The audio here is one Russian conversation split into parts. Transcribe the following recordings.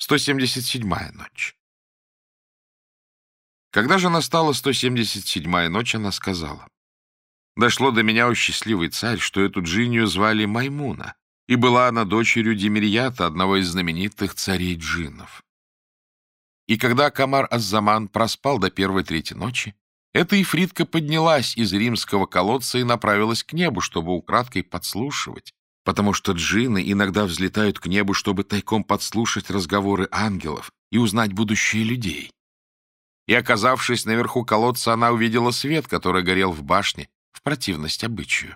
177-я ночь. Когда же настала 177-я ночь, она сказала, «Дошло до меня, о счастливый царь, что эту джинию звали Маймуна, и была она дочерью Демирьята, одного из знаменитых царей джиннов. И когда Камар Аззаман проспал до первой трети ночи, эта ифритка поднялась из римского колодца и направилась к небу, чтобы украдкой подслушивать, потому что джинны иногда взлетают к небу, чтобы тайком подслушать разговоры ангелов и узнать будущее людей. И, оказавшись наверху колодца, она увидела свет, который горел в башне, в противность обычаю.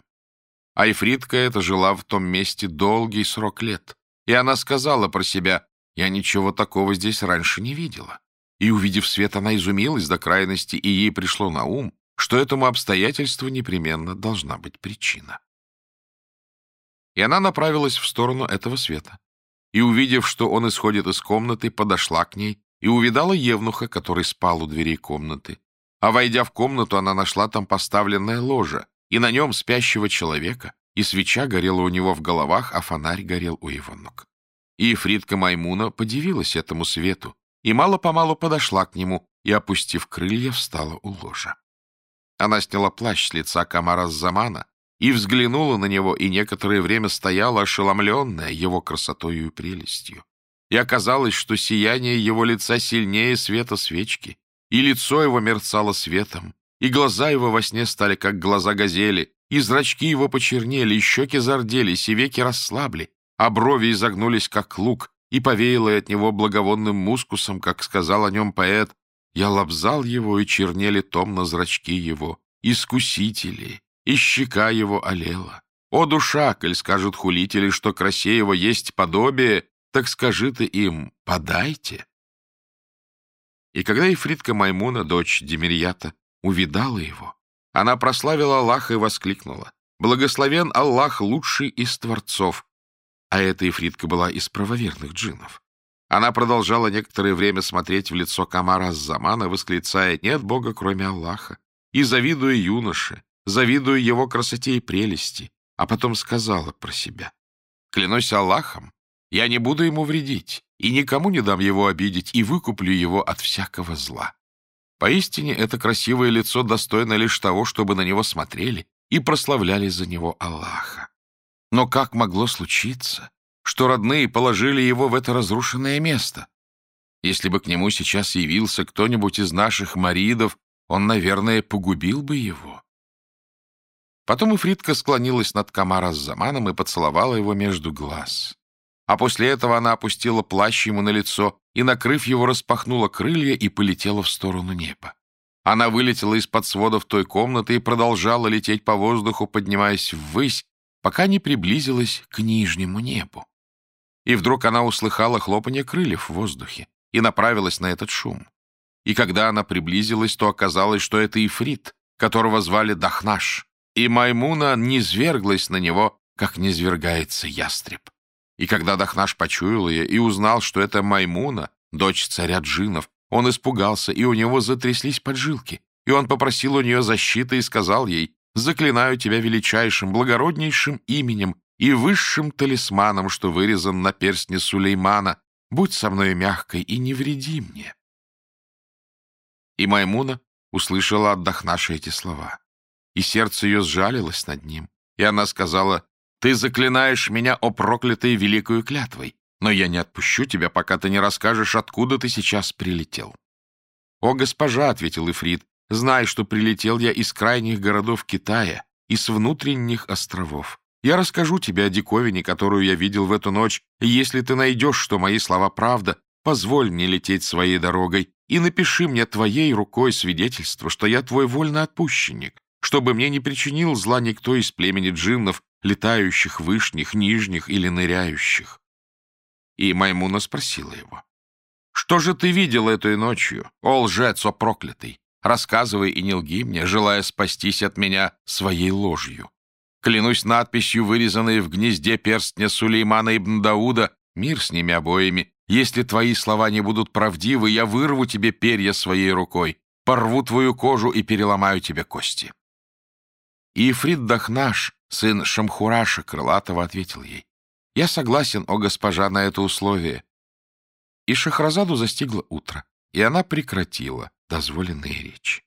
А Ифритка эта жила в том месте долгий срок лет, и она сказала про себя, «Я ничего такого здесь раньше не видела». И, увидев свет, она изумилась до крайности, и ей пришло на ум, что этому обстоятельству непременно должна быть причина. И она направилась в сторону этого света. И, увидев, что он исходит из комнаты, подошла к ней и увидала Евнуха, который спал у дверей комнаты. А войдя в комнату, она нашла там поставленное ложе, и на нем спящего человека, и свеча горела у него в головах, а фонарь горел у его ног. И Фридка Маймуна подивилась этому свету, и мало-помалу подошла к нему, и, опустив крылья, встала у ложа. Она сняла плащ с лица Камара Замана и взглянула на него, и некоторое время стояла ошеломленная его красотою и прелестью. И оказалось, что сияние его лица сильнее света свечки, и лицо его мерцало светом, и глаза его во сне стали, как глаза газели, и зрачки его почернели, и щеки зарделись, и веки расслабли, а брови изогнулись, как лук, и повеяло от него благовонным мускусом, как сказал о нем поэт, «Я лобзал его, и чернели томно зрачки его, искусители, и щека его олела. О, душа, коль скажут хулители, что красе его есть подобие, так скажи ты им, подайте. И когда Ифритка Маймуна, дочь Демирьята, увидала его, она прославила Аллаха и воскликнула, «Благословен Аллах, лучший из творцов!» А эта Ифритка была из правоверных джиннов. Она продолжала некоторое время смотреть в лицо Камара Замана, восклицая «Нет Бога, кроме Аллаха!» и завидуя юноше, завидуя его красоте и прелести, а потом сказала про себя. «Клянусь Аллахом, я не буду ему вредить, и никому не дам его обидеть, и выкуплю его от всякого зла. Поистине, это красивое лицо достойно лишь того, чтобы на него смотрели и прославляли за него Аллаха. Но как могло случиться, что родные положили его в это разрушенное место? Если бы к нему сейчас явился кто-нибудь из наших маридов, он, наверное, погубил бы его. Потом Ифритка склонилась над Камара с Заманом и поцеловала его между глаз. А после этого она опустила плащ ему на лицо и, накрыв его, распахнула крылья и полетела в сторону неба. Она вылетела из-под сводов той комнаты и продолжала лететь по воздуху, поднимаясь ввысь, пока не приблизилась к нижнему небу. И вдруг она услыхала хлопанье крыльев в воздухе и направилась на этот шум. И когда она приблизилась, то оказалось, что это Ифрит, которого звали Дахнаш, и Маймуна низверглась на него, как низвергается ястреб. И когда Дахнаш почуял ее и узнал, что это Маймуна, дочь царя джинов, он испугался, и у него затряслись поджилки. И он попросил у нее защиты и сказал ей, «Заклинаю тебя величайшим, благороднейшим именем и высшим талисманом, что вырезан на перстне Сулеймана. Будь со мной мягкой и не вреди мне». И Маймуна услышала от Дахнаша эти слова и сердце ее сжалилось над ним. И она сказала, «Ты заклинаешь меня, о проклятый, великою клятвой, но я не отпущу тебя, пока ты не расскажешь, откуда ты сейчас прилетел». «О, госпожа», — ответил Ифрит, — «знай, что прилетел я из крайних городов Китая, из внутренних островов. Я расскажу тебе о диковине, которую я видел в эту ночь, и если ты найдешь, что мои слова правда, позволь мне лететь своей дорогой и напиши мне твоей рукой свидетельство, что я твой вольноотпущенник, чтобы мне не причинил зла никто из племени джиннов, летающих, вышних, нижних или ныряющих. И Маймуна спросила его, «Что же ты видел этой ночью, о лжец, о проклятый? Рассказывай и не лги мне, желая спастись от меня своей ложью. Клянусь надписью, вырезанной в гнезде перстня Сулеймана ибн Дауда, мир с ними обоими. Если твои слова не будут правдивы, я вырву тебе перья своей рукой, порву твою кожу и переломаю тебе кости». И Ифрит Дахнаш, сын Шамхураша Крылатого, ответил ей, «Я согласен, о госпожа, на это условие. И Шахразаду застигло утро, и она прекратила дозволенные речи.